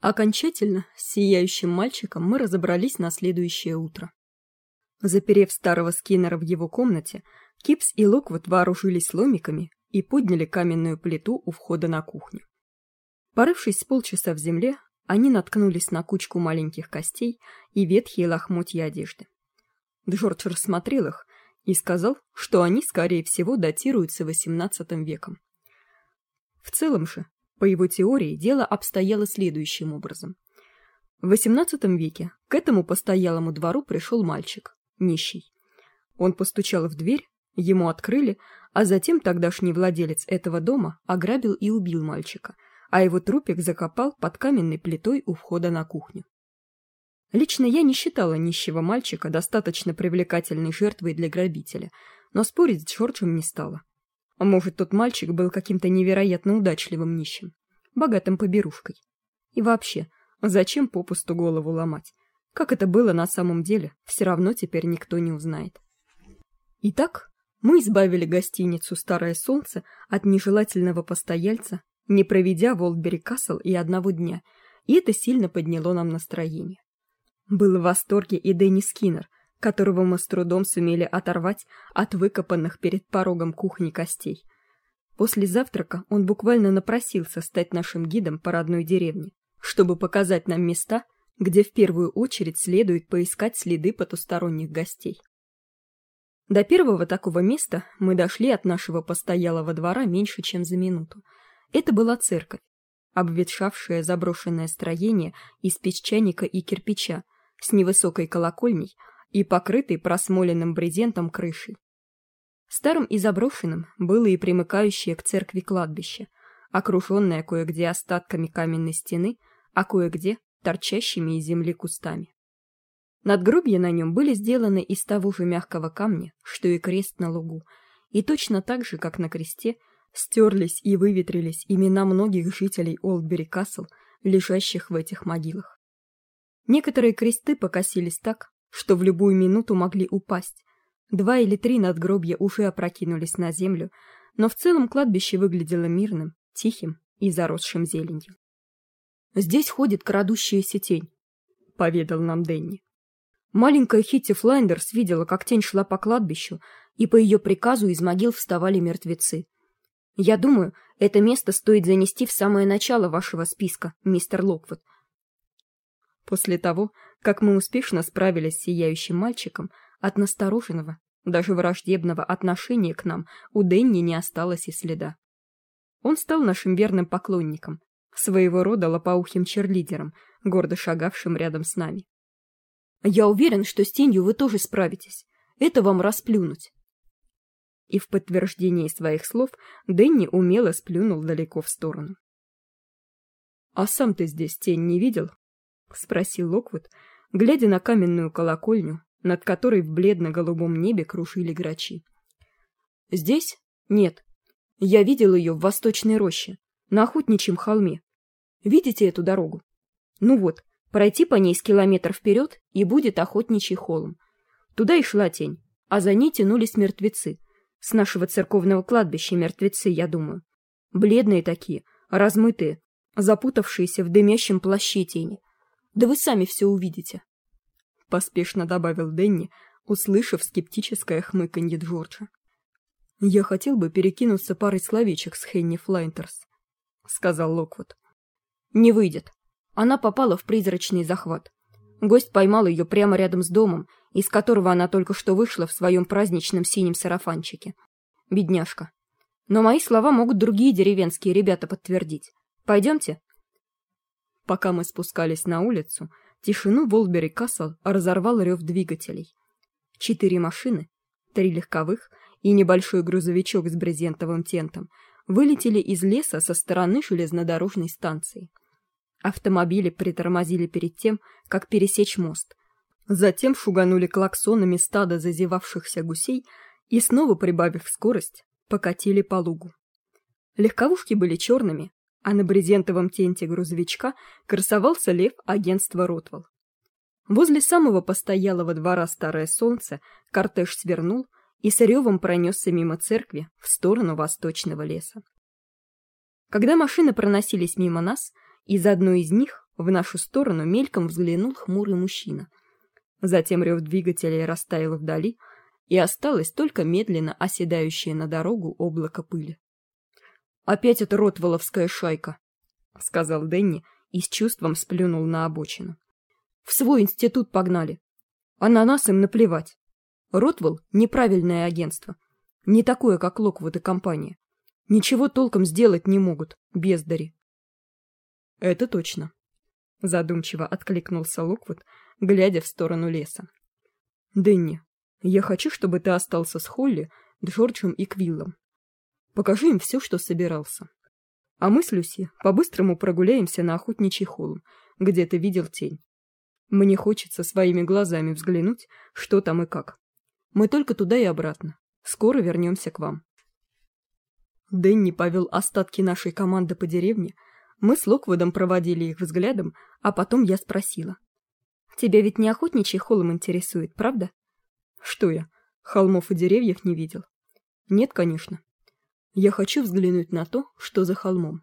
Окончательно с сияющим мальчиком мы разобрались на следующее утро. Заперев старого Скиннера в его комнате, Кипс и Локвуд вооружились ломиками и подняли каменную плиту у входа на кухню. Порывшись с полчаса в земле, они наткнулись на кучку маленьких костей и ветхие лохмотья одежды. Джордж рассмотрел их и сказал, что они, скорее всего, датируются XVIII веком. В целом же, по его теории, дело обстояло следующим образом. В XVIII веке к этому постоялому двору пришел мальчик, нищий. Он постучал в дверь, ему открыли, а затем тогдашний владелец этого дома ограбил и убил мальчика, а его трупик закопал под каменной плитой у входа на кухню. Лично я не считала нищего мальчика достаточно привлекательной жертвой для грабителя, но спорить с Джорджем не стала. А может, тот мальчик был каким-то невероятно удачливым нищим, богатым поберушкой. И вообще, зачем попусту голову ломать? Как это было на самом деле, все равно теперь никто не узнает. Итак, мы избавили гостиницу «Старое солнце» от нежелательного постояльца, не проведя в Олдбери Касл и одного дня, и это сильно подняло нам настроение. Был в восторге и Дэнни Скиннер — которого мы с трудом сумели оторвать от выкопанных перед порогом кухни костей. После завтрака он буквально напросился стать нашим гидом по родной деревне, чтобы показать нам места, где в первую очередь следует поискать следы потусторонних гостей. До первого такого места мы дошли от нашего постоялого двора меньше, чем за минуту. Это была церковь, обветшавшее заброшенное строение из песчаника и кирпича с невысокой колокольней, и покрытой просмоленным брезентом крышей. Старым и заброшенным было и примыкающее к церкви кладбище, окруженное кое-где остатками каменной стены, а кое-где торчащими из земли кустами. Надгробья на нем были сделаны из того же мягкого камня, что и крест на лугу, и точно так же, как на кресте, стерлись и выветрились имена многих жителей Олдбери Касл, лежащих в этих могилах. Некоторые кресты покосились так, что в любую минуту могли упасть. Два или три надгробья уже опрокинулись на землю, но в целом кладбище выглядело мирным, тихим и заросшим зеленью. «Здесь ходит крадущаяся тень», — поведал нам Дэнни. Маленькая Хитти Флайндерс видела, как тень шла по кладбищу, и по ее приказу из могил вставали мертвецы. Я думаю, это место стоит занести в самое начало вашего списка, мистер Локвуд. После того, как мы успешно справились с сияющим мальчиком, от настороженного, даже враждебного отношения к нам у Дэнни не осталось и следа. Он стал нашим верным поклонником, своего рода лопоухим черлидером, гордо шагавшим рядом с нами. «Я уверен, что с тенью вы тоже справитесь. Это вам расплюнуть». И в подтверждении своих слов Дэнни умело сплюнул далеко в сторону. «А сам ты здесь тень не видел?» — спросил Локвуд, глядя на каменную колокольню, над которой в бледно-голубом небе крушили грачи. «Здесь? Нет. Я видел ее в восточной роще, на охотничьем холме. Видите эту дорогу? Ну вот, пройти по ней с километр вперед, и будет охотничий холм. Туда и шла тень, а за ней тянулись мертвецы. С нашего церковного кладбища мертвецы, я думаю. Бледные такие, размытые, запутавшиеся в дымящем плаще тени. Да вы сами все увидите. Поспешно добавил Дэнни, услышав скептическое хмыканье Джорджа. Я хотел бы перекинуться парой словечек с Хенни Флайнтерс, сказал Локвуд. Не выйдет. Она попала в призрачный захват. Гость поймал ее прямо рядом с домом, из которого она только что вышла в своем праздничном синем сарафанчике. Бедняжка. Но мои слова могут другие деревенские ребята подтвердить. Пойдемте, Пока мы спускались на улицу, тишину Волбери Касл разорвал рев двигателей. Четыре машины, три легковых и небольшой грузовичок с брезентовым тентом вылетели из леса со стороны железнодорожной станции. Автомобили притормозили перед тем, как пересечь мост. Затем шуганули клаксонами стада зазевавшихся гусей и, снова прибавив скорость, покатили по лугу. Легковушки были черными, а на брезентовом тенте грузовичка красовался лев агентства Ротвелл. Возле самого постоялого двора Старое Солнце кортеж свернул и с ревом пронесся мимо церкви в сторону восточного леса. Когда машины проносились мимо нас, из одной из них, в нашу сторону мельком взглянул хмурый мужчина. Затем рев двигателя растаял вдали, и осталось только медленно оседающее на дорогу облако пыли. «Опять эта ротволовская шайка», — сказал Дэнни и с чувством сплюнул на обочину. «В свой институт погнали. А на нас им наплевать. Ротвелл — неправильное агентство. Не такое, как Локвуд и компания. Ничего толком сделать не могут, бездари». «Это точно», — задумчиво откликнулся Локвуд, глядя в сторону леса. «Дэнни, я хочу, чтобы ты остался с Холли, Джорджем и Квиллом. Покажи им все, что собирался. А мы с Люси по-быстрому прогуляемся на охотничий холм, где ты видел тень. Мне хочется своими глазами взглянуть, что там и как. Мы только туда и обратно. Скоро вернемся к вам. Дэнни повел остатки нашей команды по деревне. Мы с Локвудом проводили их взглядом, а потом я спросила. «Тебя ведь не охотничий холм интересует, правда?» «Что я, холмов и деревьев не видел?» «Нет, конечно. Я хочу взглянуть на то, что за холмом.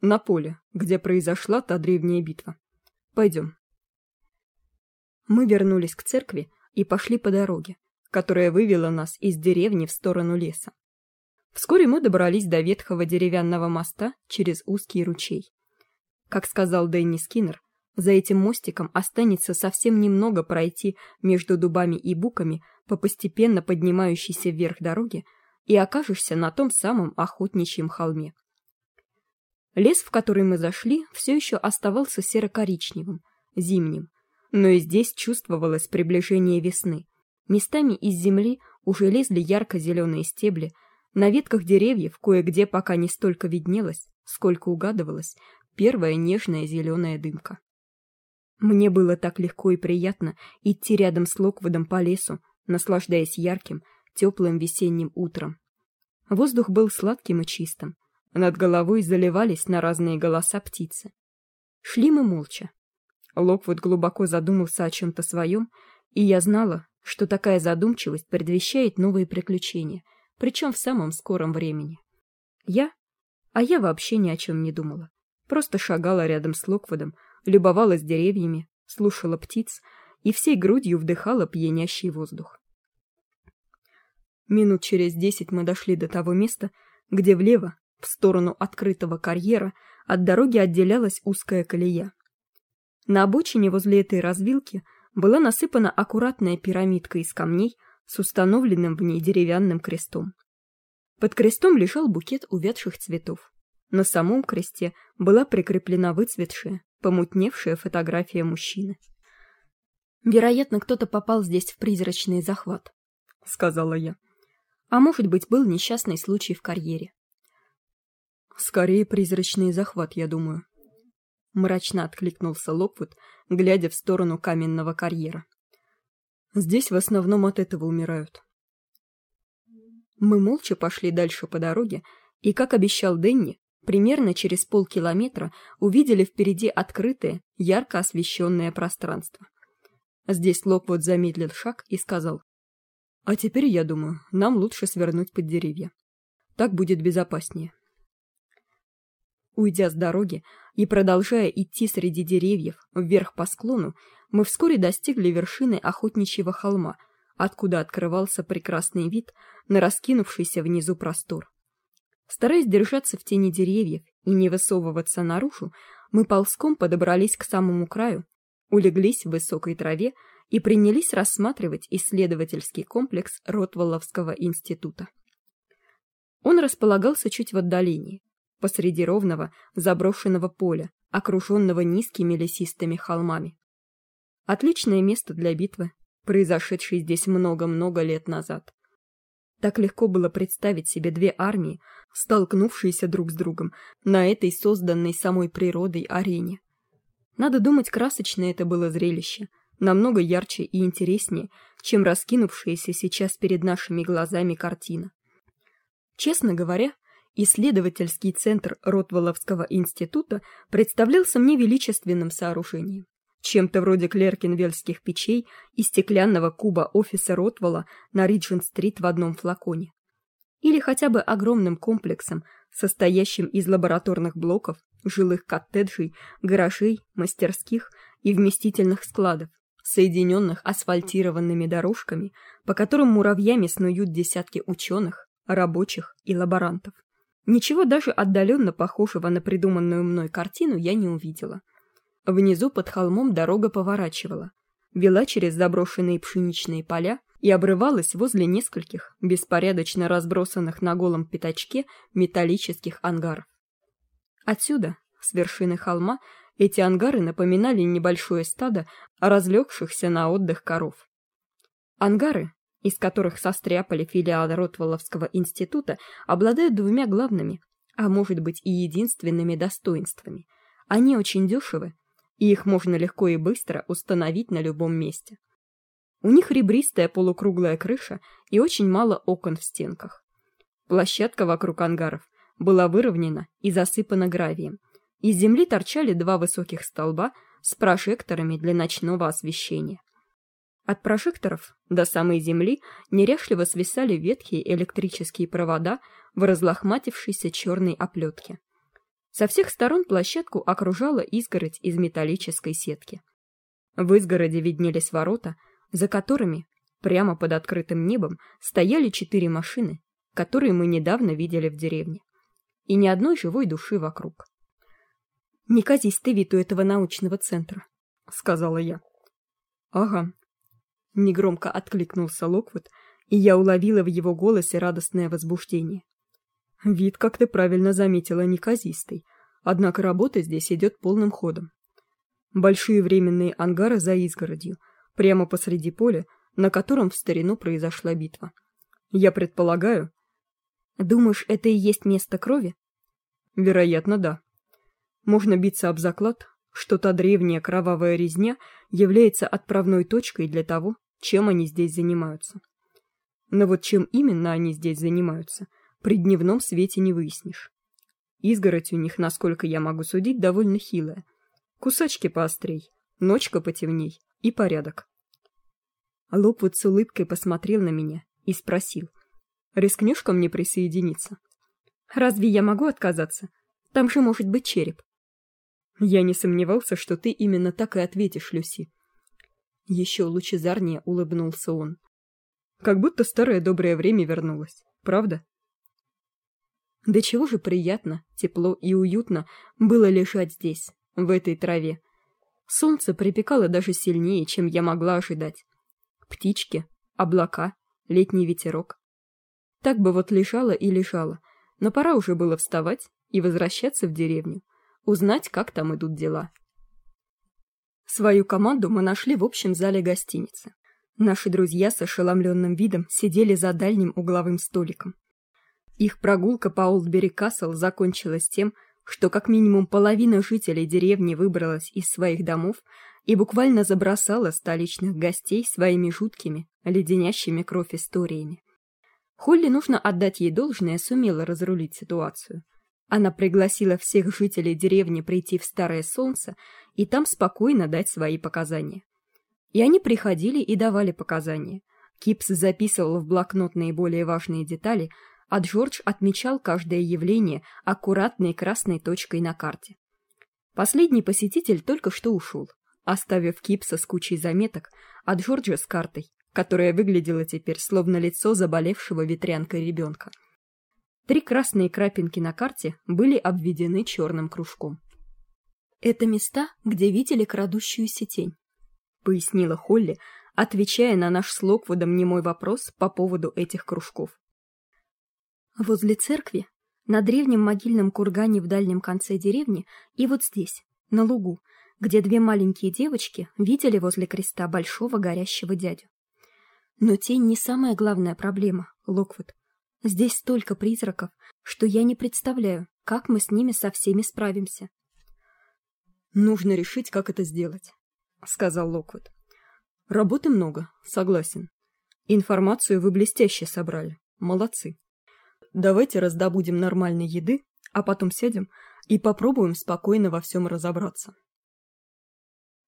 На поле, где произошла та древняя битва. Пойдем. Мы вернулись к церкви и пошли по дороге, которая вывела нас из деревни в сторону леса. Вскоре мы добрались до ветхого деревянного моста через узкий ручей. Как сказал Дэнни Скиннер, за этим мостиком останется совсем немного пройти между дубами и буками по постепенно поднимающейся вверх дороге, и окажешься на том самом охотничьем холме. Лес, в который мы зашли, все еще оставался серо-коричневым, зимним, но и здесь чувствовалось приближение весны. Местами из земли уже лезли ярко-зеленые стебли, на ветках деревьев кое-где пока не столько виднелось, сколько угадывалось, первая нежная зеленая дымка. Мне было так легко и приятно идти рядом с Локвудом по лесу, наслаждаясь ярким, теплым весенним утром. Воздух был сладким и чистым. Над головой заливались на разные голоса птицы. Шли мы молча. Локвуд глубоко задумался о чем-то своем, и я знала, что такая задумчивость предвещает новые приключения, причем в самом скором времени. Я? А я вообще ни о чем не думала. Просто шагала рядом с Локвудом, любовалась деревьями, слушала птиц и всей грудью вдыхала пьянящий воздух. Минут через десять мы дошли до того места, где влево, в сторону открытого карьера, от дороги отделялась узкая колея. На обочине возле этой развилки была насыпана аккуратная пирамидка из камней с установленным в ней деревянным крестом. Под крестом лежал букет увядших цветов. На самом кресте была прикреплена выцветшая, помутневшая фотография мужчины. Вероятно, кто-то попал здесь в призрачный захват, сказала я. А может быть, был несчастный случай в карьере. Скорее призрачный захват, я думаю. Мрачно откликнулся Локвуд, глядя в сторону каменного карьера. Здесь в основном от этого умирают. Мы молча пошли дальше по дороге, и, как обещал Денни, примерно через полкилометра увидели впереди открытое, ярко освещенное пространство. Здесь Локвуд замедлил шаг и сказал. А теперь, я думаю, нам лучше свернуть под деревья. Так будет безопаснее. Уйдя с дороги и продолжая идти среди деревьев вверх по склону, мы вскоре достигли вершины охотничьего холма, откуда открывался прекрасный вид на раскинувшийся внизу простор. Стараясь держаться в тени деревьев и не высовываться наружу, мы ползком подобрались к самому краю, улеглись в высокой траве и принялись рассматривать исследовательский комплекс Ротволовского института. Он располагался чуть в отдалении, посреди ровного заброшенного поля, окруженного низкими лесистыми холмами. Отличное место для битвы, произошедшей здесь много-много лет назад. Так легко было представить себе две армии, столкнувшиеся друг с другом на этой созданной самой природой арене. Надо думать, красочное это было зрелище — намного ярче и интереснее, чем раскинувшаяся сейчас перед нашими глазами картина. Честно говоря, исследовательский центр Ротволовского института представлялся мне величественным сооружением, чем-то вроде клеркенвельских печей и стеклянного куба офиса Ротвола на Риджент-стрит в одном флаконе. Или хотя бы огромным комплексом, состоящим из лабораторных блоков жилых коттеджей, гаражей, мастерских и вместительных складов, соединенных асфальтированными дорожками, по которым муравьями снуют десятки ученых, рабочих и лаборантов. Ничего даже отдаленно похожего на придуманную мной картину я не увидела. Внизу под холмом дорога поворачивала, вела через заброшенные пшеничные поля и обрывалась возле нескольких, беспорядочно разбросанных на голом пятачке, металлических ангаров. Отсюда, с вершины холма, эти ангары напоминали небольшое стадо разлегшихся на отдых коров. Ангары, из которых состряпали филиал Ротволовского института, обладают двумя главными, а может быть и единственными достоинствами. Они очень дешевы, и их можно легко и быстро установить на любом месте. У них ребристая полукруглая крыша и очень мало окон в стенках. Площадка вокруг ангаров была выровнена и засыпана гравием. Из земли торчали два высоких столба с прожекторами для ночного освещения. От прожекторов до самой земли неряшливо свисали ветхие электрические провода в разлохматившейся черной оплетке. Со всех сторон площадку окружала изгородь из металлической сетки. В изгороде виднелись ворота, за которыми, прямо под открытым небом, стояли четыре машины, которые мы недавно видели в деревне. И ни одной живой души вокруг. «Неказистый вид у этого научного центра», — сказала я. «Ага, негромко откликнулся Локвуд, и я уловила в его голосе радостное возбуждение. Вид, как ты правильно заметила, неказистый, однако работа здесь идет полным ходом. Большие временные ангары за изгородью, прямо посреди поля, на котором в старину произошла битва. Я предполагаю... Думаешь, это и есть место крови? Вероятно, да. Можно биться об заклад, что та древняя кровавая резня является отправной точкой для того, чем они здесь занимаются. Но вот чем именно они здесь занимаются, при дневном свете не выяснишь. Изгородь у них, насколько я могу судить, довольно хилая. Кусачки поострей, ночка потемней и порядок. Лопвуд с улыбкой посмотрел на меня и спросил. «Рискнешь ко мне присоединиться?» «Разве я могу отказаться? Там же может быть череп». «Я не сомневался, что ты именно так и ответишь, Люси. Еще лучезарнее улыбнулся он. Как будто старое доброе время вернулось, правда? Да чего же приятно, тепло и уютно было лежать здесь, в этой траве. Солнце припекало даже сильнее, чем я могла ожидать. Птички, облака, летний ветерок. Так бы вот лежала и лежала, но пора уже было вставать и возвращаться в деревню, узнать, как там идут дела. Свою команду мы нашли в общем зале гостиницы. Наши друзья с ошеломленным видом сидели за дальним угловым столиком. Их прогулка по Олдбери Касл закончилась тем, что как минимум половина жителей деревни выбралась из своих домов и буквально забросала столичных гостей своими жуткими, леденящими кровь историями. Холли нужно отдать ей должное, сумела разрулить ситуацию. Она пригласила всех жителей деревни прийти в Старое Солнце и там спокойно дать свои показания. И они приходили и давали показания. Кипс записывал в блокнот наиболее важные детали, а Джордж отмечал каждое явление аккуратной красной точкой на карте. Последний посетитель только что ушел, оставив Кипса с кучей заметок, а Джорджа с картой, которая выглядела теперь словно лицо заболевшего ветрянкой ребенка. Три красные крапинки на карте были обведены черным кружком. «Это места, где видели крадущуюся тень», — пояснила Холли, отвечая на наш с Локвудом немой вопрос по поводу этих кружков. «Возле церкви, на древнем могильном кургане в дальнем конце деревни и вот здесь, на лугу, где две маленькие девочки видели возле креста большого горящего дядю. Но тень не самая главная проблема, Локвуд. Здесь столько призраков, что я не представляю, как мы с ними со всеми справимся. Нужно решить, как это сделать, сказал Локвуд. Работы много, согласен. Информацию вы блестяще собрали. Молодцы. Давайте раздобудем нормальной еды, а потом сядем и попробуем спокойно во всем разобраться.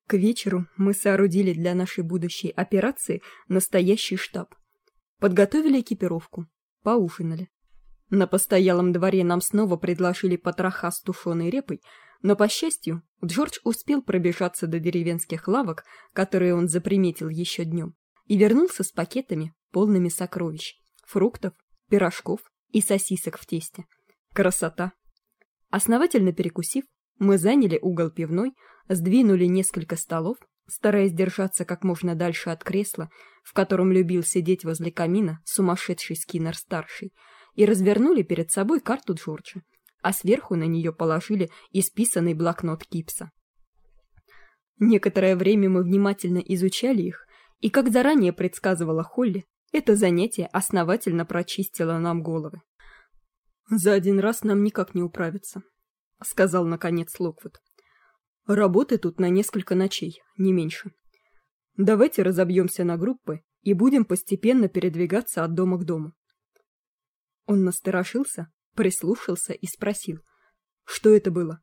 К вечеру мы соорудили для нашей будущей операции настоящий штаб. Подготовили экипировку, поужинали. На постоялом дворе нам снова предложили потроха с тушеной репой, но, по счастью, Джордж успел пробежаться до деревенских лавок, которые он заприметил еще днем, и вернулся с пакетами, полными сокровищ, фруктов, пирожков и сосисок в тесте. Красота! Основательно перекусив, мы заняли угол пивной, сдвинули несколько столов, стараясь держаться как можно дальше от кресла, в котором любил сидеть возле камина сумасшедший Скиннер-старший, и развернули перед собой карту Джорджа, а сверху на нее положили исписанный блокнот Кипса. Некоторое время мы внимательно изучали их, и, как заранее предсказывала Холли, это занятие основательно прочистило нам головы. «За один раз нам никак не управиться», — сказал наконец Локвуд. Работы тут на несколько ночей, не меньше. Давайте разобьемся на группы и будем постепенно передвигаться от дома к дому. Он насторожился, прислушался и спросил, что это было.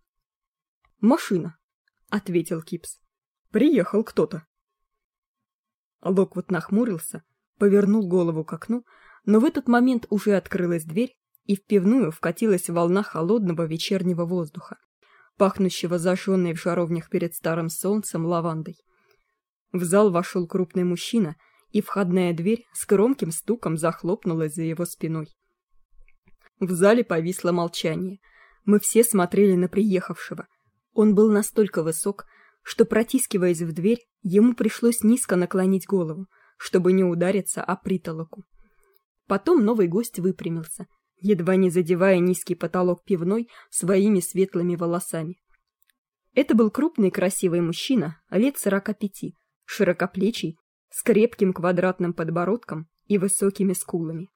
«Машина», — ответил Кипс. «Приехал кто-то». Локвуд нахмурился, повернул голову к окну, но в этот момент уже открылась дверь, и в пивную вкатилась волна холодного вечернего воздуха пахнущего зажженной в жаровнях перед старым солнцем лавандой. В зал вошел крупный мужчина, и входная дверь с громким стуком захлопнулась за его спиной. В зале повисло молчание. Мы все смотрели на приехавшего. Он был настолько высок, что, протискиваясь в дверь, ему пришлось низко наклонить голову, чтобы не удариться о притолоку. Потом новый гость выпрямился, едва не задевая низкий потолок пивной своими светлыми волосами. Это был крупный красивый мужчина, лет сорока пяти, широкоплечий, с крепким квадратным подбородком и высокими скулами.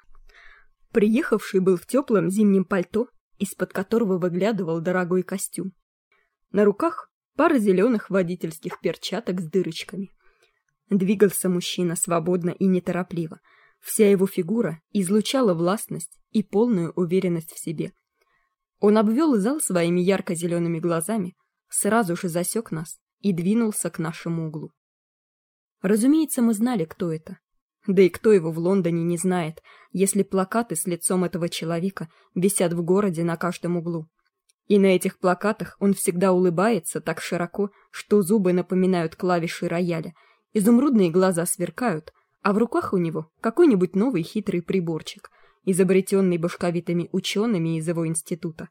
Приехавший был в теплом зимнем пальто, из-под которого выглядывал дорогой костюм. На руках пара зеленых водительских перчаток с дырочками. Двигался мужчина свободно и неторопливо — Вся его фигура излучала властность и полную уверенность в себе. Он обвел зал своими ярко-зелеными глазами, сразу же засек нас и двинулся к нашему углу. Разумеется, мы знали, кто это. Да и кто его в Лондоне не знает, если плакаты с лицом этого человека висят в городе на каждом углу. И на этих плакатах он всегда улыбается так широко, что зубы напоминают клавиши рояля, изумрудные глаза сверкают, а в руках у него какой-нибудь новый хитрый приборчик, изобретенный башковитыми учеными из его института.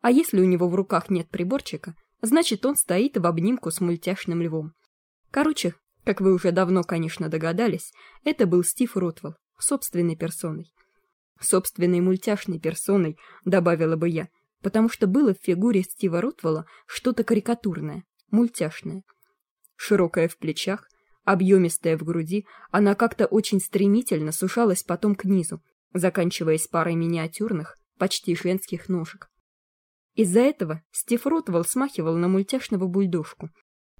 А если у него в руках нет приборчика, значит, он стоит в обнимку с мультяшным львом. Короче, как вы уже давно, конечно, догадались, это был Стив Ротвелл, собственной персоной. Собственной мультяшной персоной, добавила бы я, потому что было в фигуре Стива Ротвелла что-то карикатурное, мультяшное. Широкая в плечах, Объемистая в груди, она как-то очень стремительно сушалась потом к низу, заканчиваясь парой миниатюрных, почти женских ножек. Из-за этого Стив Ротвелл смахивал на мультяшного бульдожку,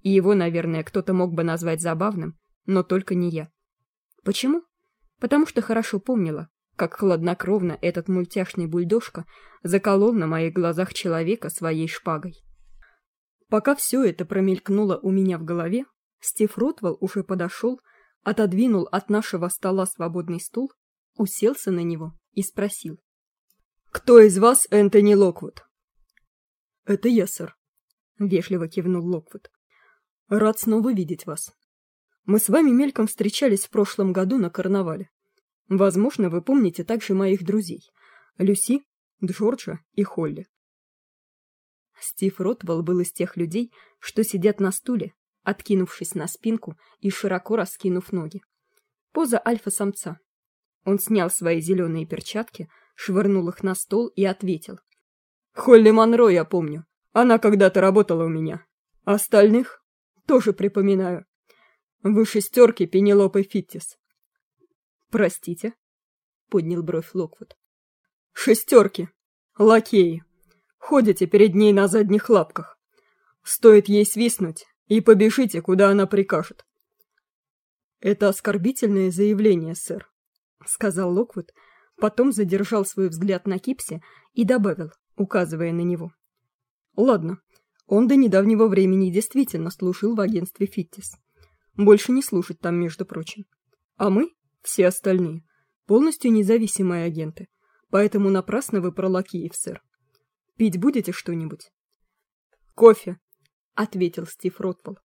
и его, наверное, кто-то мог бы назвать забавным, но только не я. Почему? Потому что хорошо помнила, как хладнокровно этот мультяшный бульдожка заколол на моих глазах человека своей шпагой. Пока все это промелькнуло у меня в голове, Стив Ротвелл уже подошел, отодвинул от нашего стола свободный стул, уселся на него и спросил. «Кто из вас Энтони Локвуд?» «Это я, сэр», — вежливо кивнул Локвуд. «Рад снова видеть вас. Мы с вами мельком встречались в прошлом году на карнавале. Возможно, вы помните также моих друзей — Люси, Джорджа и Холли». Стив Ротвелл был из тех людей, что сидят на стуле, откинувшись на спинку и широко раскинув ноги. Поза альфа-самца. Он снял свои зеленые перчатки, швырнул их на стол и ответил. «Холли Монро я помню. Она когда-то работала у меня. Остальных тоже припоминаю. Вы шестерки Пенелопы Фиттис». «Простите?» — поднял бровь Локвуд. «Шестерки. Лакеи. Ходите перед ней на задних лапках. Стоит ей свистнуть, и побежите, куда она прикажет. Это оскорбительное заявление, сэр, сказал Локвуд, потом задержал свой взгляд на Кипсе и добавил, указывая на него. Ладно, он до недавнего времени действительно служил в агентстве Фиттис. Больше не служит там, между прочим. А мы, все остальные, полностью независимые агенты, поэтому напрасно вы про лакеев, сэр. Пить будете что-нибудь? кофе ответил стив ротвелл.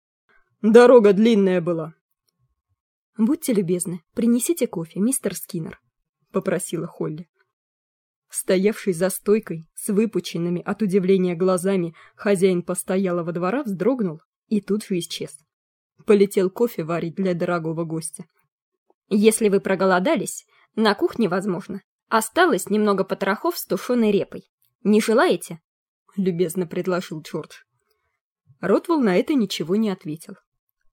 Дорога длинная была будьте любезны принесите кофе мистер скиннер попросила холли. Стоявший за стойкой с выпученными от удивления глазами хозяин постоялого двора вздрогнул и тут же исчез. Полетел кофе варить для дорогого гостя. Если вы проголодались на кухне возможно осталось немного потрохов с тушеной репой. Не желаете любезно предложил джордж ротвелл на это ничего не ответил.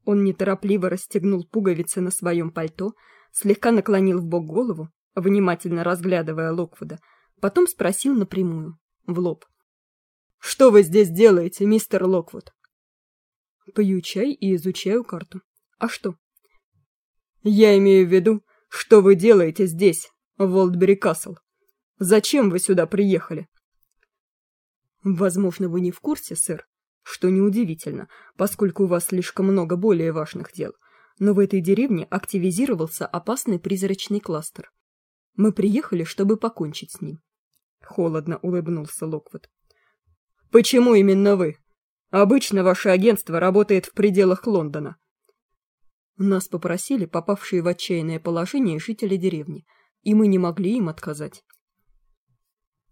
Он неторопливо расстегнул пуговицы на своем пальто слегка наклонил в бок голову внимательно разглядывая локвуда потом спросил напрямую в лоб что вы здесь делаете мистер локвуд пью чай и изучаю карту а что я имею в виду что вы делаете здесь в волдбери касл? Зачем вы сюда приехали возможно вы не в курсе сэр что неудивительно, поскольку у вас слишком много более важных дел. Но в этой деревне активизировался опасный призрачный кластер. Мы приехали, чтобы покончить с ним. Холодно улыбнулся Локвуд. Почему именно вы? Обычно ваше агентство работает в пределах Лондона. Нас попросили попавшие в отчаянное положение жители деревни, и мы не могли им отказать.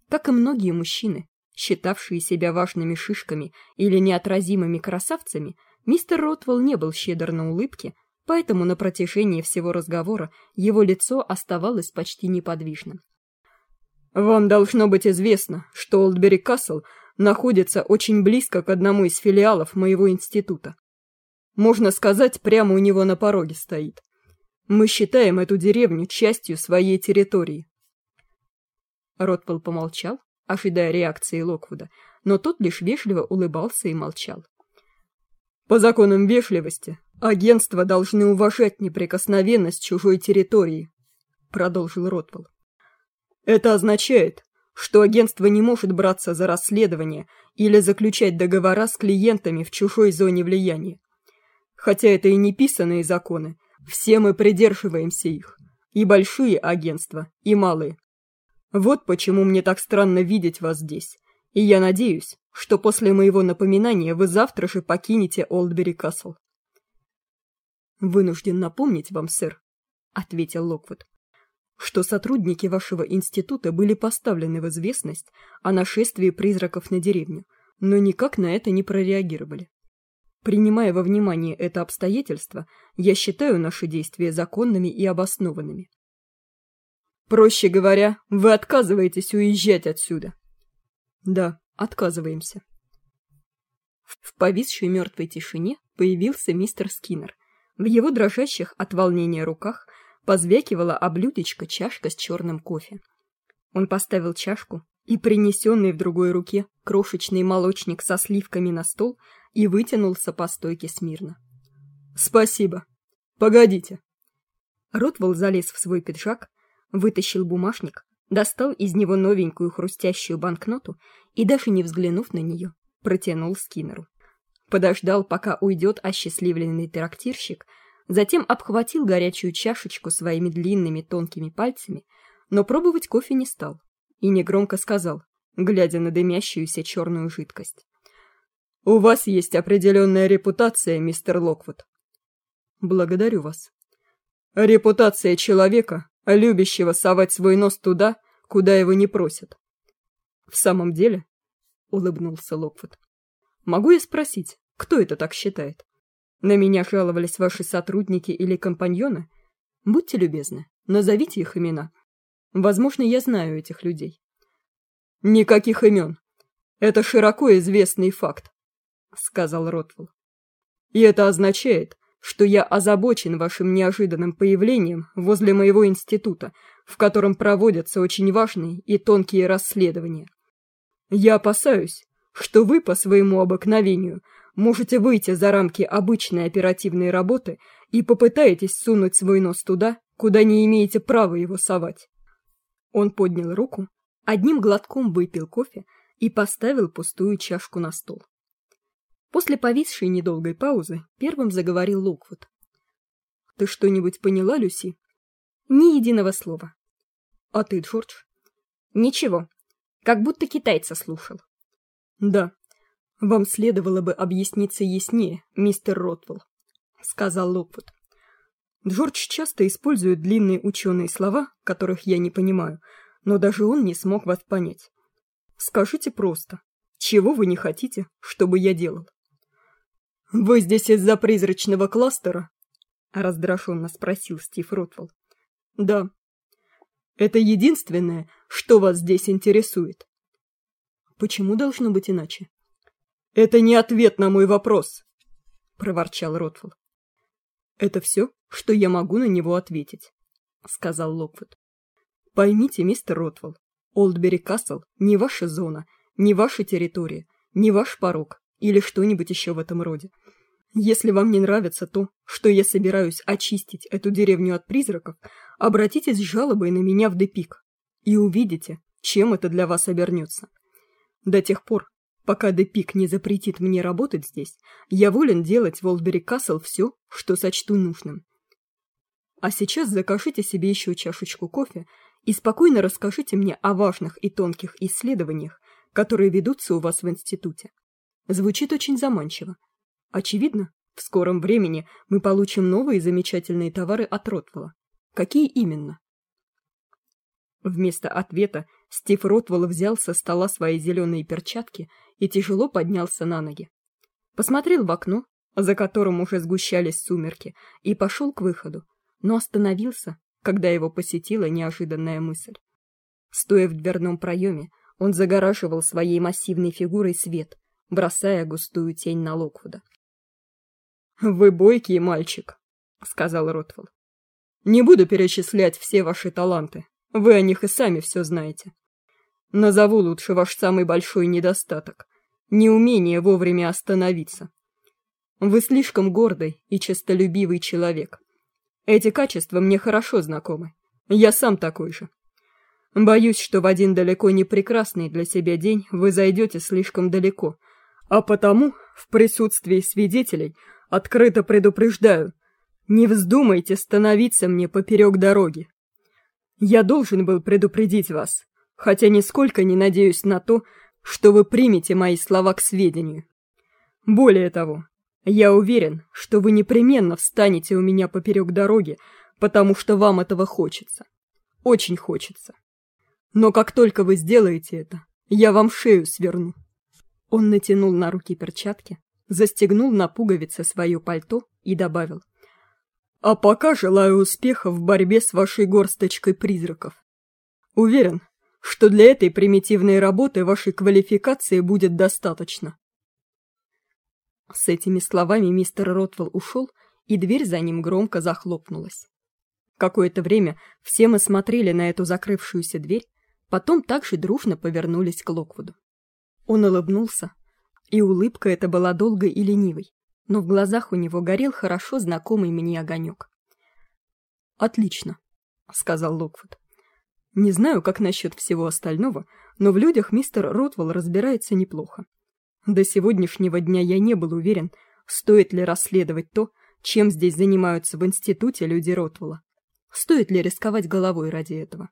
Как и многие мужчины, Считавшие себя важными шишками или неотразимыми красавцами, мистер Ротвелл не был щедр на улыбки, поэтому на протяжении всего разговора его лицо оставалось почти неподвижным. «Вам должно быть известно, что Олдбери Касл находится очень близко к одному из филиалов моего института. Можно сказать, прямо у него на пороге стоит. Мы считаем эту деревню частью своей территории». Ротвелл помолчал, ожидая реакции Локвуда, но тот лишь вежливо улыбался и молчал. По законам вежливости, агентства должны уважать неприкосновенность чужой территории, продолжил Ротвелл. Это означает, что агентство не может браться за расследование или заключать договора с клиентами в чужой зоне влияния. Хотя это и не писанные законы, все мы придерживаемся их, и большие агентства, и малые. Вот почему мне так странно видеть вас здесь. И я надеюсь, что после моего напоминания вы завтра же покинете Олдбери Касл. Вынужден напомнить вам, сэр, ответил Локвуд, что сотрудники вашего института были поставлены в известность о нашествии призраков на деревню, но никак на это не прореагировали. Принимая во внимание это обстоятельство, я считаю наши действия законными и обоснованными. Проще говоря, вы отказываетесь уезжать отсюда. Да, отказываемся. В повисшей мертвой тишине появился мистер Скиннер. В его дрожащих от волнения руках позвякивала облюдечко чашка с черным кофе. Он поставил чашку и принесенный в другой руке крошечный молочник со сливками на стол и вытянулся по стойке смирно. «Спасибо. Погодите». Ротвелл залез в свой пиджак, вытащил бумажник, достал из него новенькую хрустящую банкноту и, даже не взглянув на нее, протянул Скиннеру. Подождал, пока уйдет осчастливленный трактирщик, затем обхватил горячую чашечку своими длинными тонкими пальцами, но пробовать кофе не стал и негромко сказал, глядя на дымящуюся черную жидкость. «У вас есть определенная репутация, мистер Локвуд». «Благодарю вас». «Репутация человека, любящего совать свой нос туда, куда его не просят. В самом деле, улыбнулся Локвуд. Могу я спросить, кто это так считает? На меня жаловались ваши сотрудники или компаньоны? Будьте любезны, назовите их имена. Возможно, я знаю этих людей. Никаких имен. Это широко известный факт, сказал Ротвелл. И это означает, что я озабочен вашим неожиданным появлением возле моего института, в котором проводятся очень важные и тонкие расследования. Я опасаюсь, что вы по своему обыкновению можете выйти за рамки обычной оперативной работы и попытаетесь сунуть свой нос туда, куда не имеете права его совать. Он поднял руку, одним глотком выпил кофе и поставил пустую чашку на стол. После повисшей недолгой паузы первым заговорил Локвуд. «Ты что-нибудь поняла, Люси?» «Ни единого слова». «А ты, Джордж?» «Ничего. Как будто китайца слушал». «Да. вам следовало бы объясниться яснее мистер ротвелл сказал локвуд джордж часто использует длинные ученые слова которых я не понимаю но даже он не смог вас понять скажите просто чего вы не хотите чтобы я делал вы здесь из-за призрачного кластера раздраженно спросил стив ротвелл. Да. Это единственное что вас здесь интересует почему должно быть иначе? Это не ответ на мой вопрос проворчал ротвелл. Это все что я могу на него ответить сказал локвуд. Поймите мистер ротвелл олдбери касл не ваша зона не ваша территория не ваш порог или что-нибудь еще в этом роде если вам не нравится то, что я собираюсь очистить эту деревню от призраков, обратитесь с жалобой на меня в Депик и увидите, чем это для вас обернется. До тех пор, пока Депик не запретит мне работать здесь, я волен делать в Олдбери Касл все, что сочту нужным. А сейчас закажите себе еще чашечку кофе и спокойно расскажите мне о важных и тонких исследованиях, которые ведутся у вас в институте. Звучит очень заманчиво, Очевидно, в скором времени мы получим новые замечательные товары от Ротвелла. Какие именно? Вместо ответа Стив Ротвелл взял со стола свои зеленые перчатки и тяжело поднялся на ноги. Посмотрел в окно, за которым уже сгущались сумерки, и пошел к выходу, но остановился, когда его посетила неожиданная мысль. Стоя в дверном проеме, он загораживал своей массивной фигурой свет, бросая густую тень на Локвуда. Вы бойкий мальчик сказал ротвелл. Не буду перечислять все ваши таланты. Вы о них и сами все знаете. Назову лучше ваш самый большой недостаток неумение вовремя остановиться. Вы слишком гордый и честолюбивый человек. Эти качества мне хорошо знакомы. Я сам такой же. Боюсь что в один далеко не прекрасный для себя день вы зайдете слишком далеко а потому в присутствии свидетелей открыто предупреждаю не вздумайте становиться мне поперек дороги. Я должен был предупредить вас хотя нисколько не надеюсь на то что вы примете мои слова к сведению. Более того я уверен что вы непременно встанете у меня поперек дороги потому что вам этого хочется. Очень хочется. Но как только вы сделаете это я вам шею сверну он натянул на руки перчатки застегнул на пуговице свое пальто и добавил. А пока желаю успеха в борьбе с вашей горсточкой призраков. Уверен что для этой примитивной работы вашей квалификации будет достаточно с этими словами мистер ротвелл ушел и дверь за ним громко захлопнулась. Какое-то время все мы смотрели на эту закрывшуюся дверь потом также дружно повернулись к локвуду он улыбнулся и улыбка эта была долгой и ленивой, но в глазах у него горел хорошо знакомый мне огонек. «Отлично», — сказал Локвуд. «Не знаю, как насчет всего остального, но в людях мистер Ротвелл разбирается неплохо. До сегодняшнего дня я не был уверен, стоит ли расследовать то, чем здесь занимаются в институте люди Ротвелла. Стоит ли рисковать головой ради этого?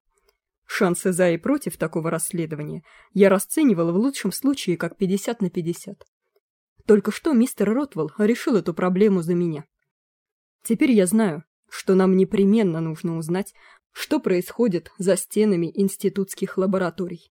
Шансы за и против такого расследования я расценивала в лучшем случае как 50 на 50. Только что мистер Ротвелл решил эту проблему за меня. Теперь я знаю, что нам непременно нужно узнать, что происходит за стенами институтских лабораторий.